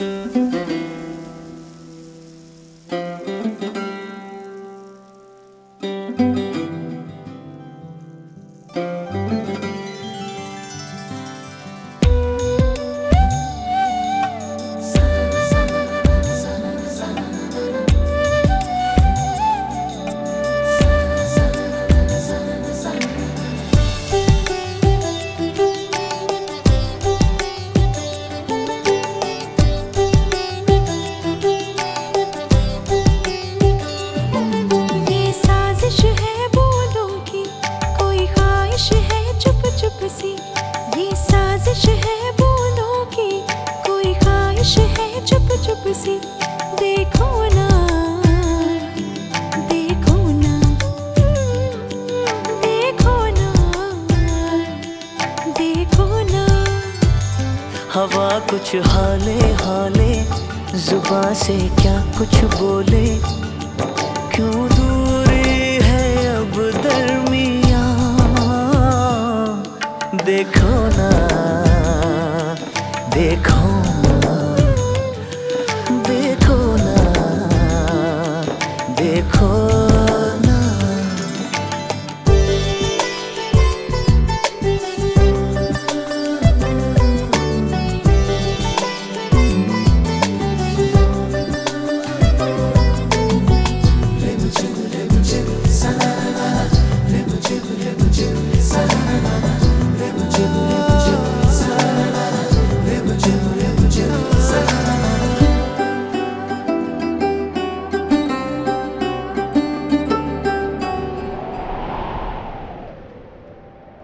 ये देखो ना देखो ना देखो ना देखो ना। हवा कुछ हाले हाले जुबा से क्या कुछ बोले? क्यों दूरी है अब दरमिया? देखो ना, देखो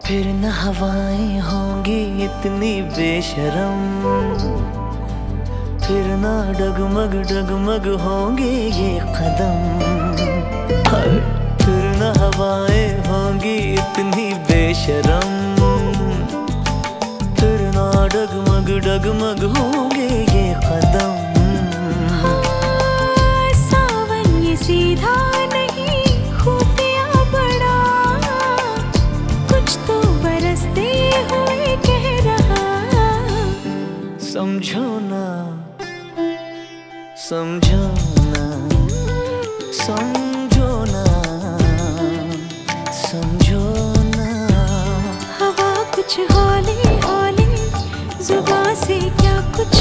फिर न हवाएँ होंगी इतनी बेशरम। फिर ना डगमग डगमग होंगे ये कदम। फिर न हवाएँ होंगी इतनी बेशरम। फिर ना डगमग डगमग होंगे ये कदम। समझो ना समझो ना समझो ना समझो ना हवा कुछ हौले हौले जुबा से क्या कुछ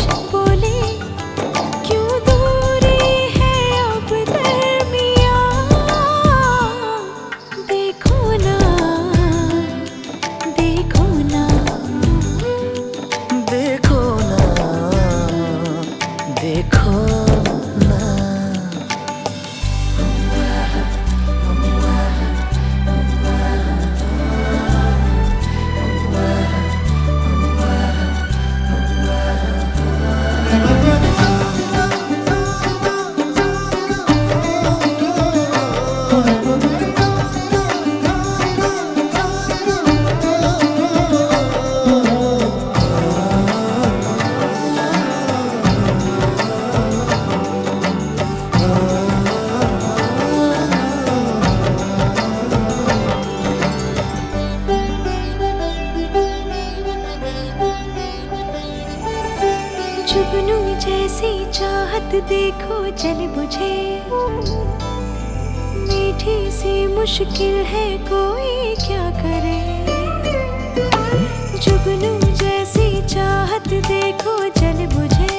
चाहत देखो जल बुझे मीठी सी मुश्किल है कोई क्या करे? जुगनू जैसी चाहत देखो जल बुझे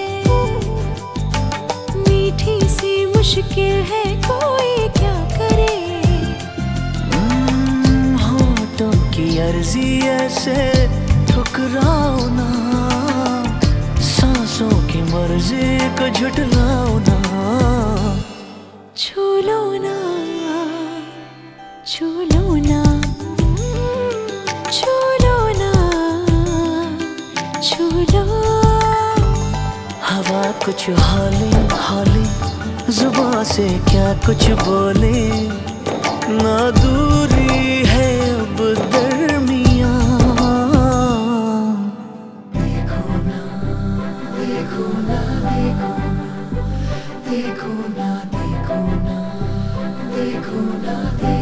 मीठी सी मुश्किल है कोई क्या करे? होठों की अर्जी ऐसे ठुकराओ ना। मर्ज़ी को झुटलाओ ना। छू लो ना, छू लो ना, छू लो ना, छू लो। हवा कुछ हाली हाली जुबा से क्या कुछ बोले? ना दूरी देखो ना देखो ना देखो ना देखो